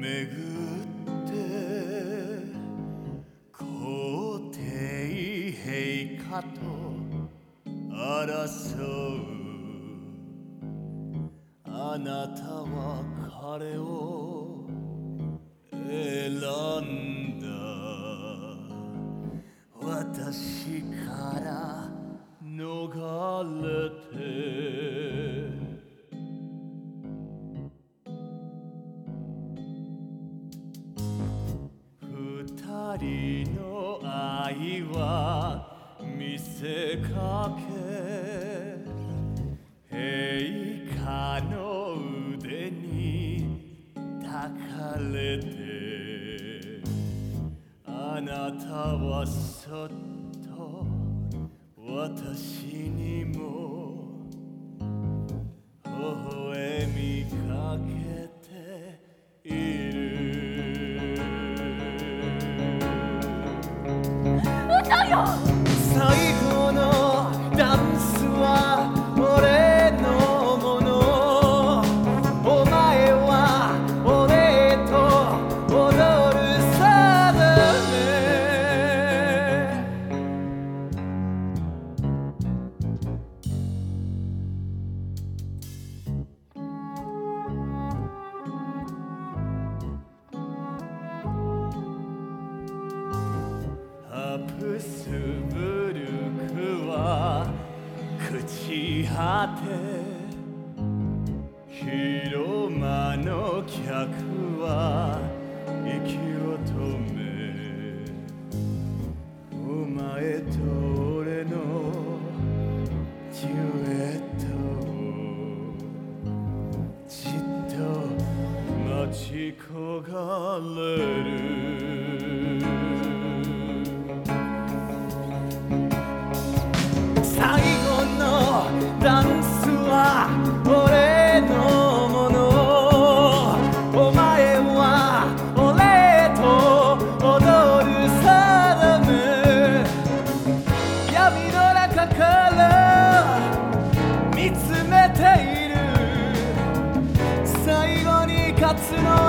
巡って皇帝陛下と争う。あなたは彼を人の愛は見せかけ陛下の腕に抱かれてあなたはそっと私嘘よ最後ハプスブルクは朽ち果て広間の客は息を止めお前と俺のデュエットをじっと待ち焦がれる夏の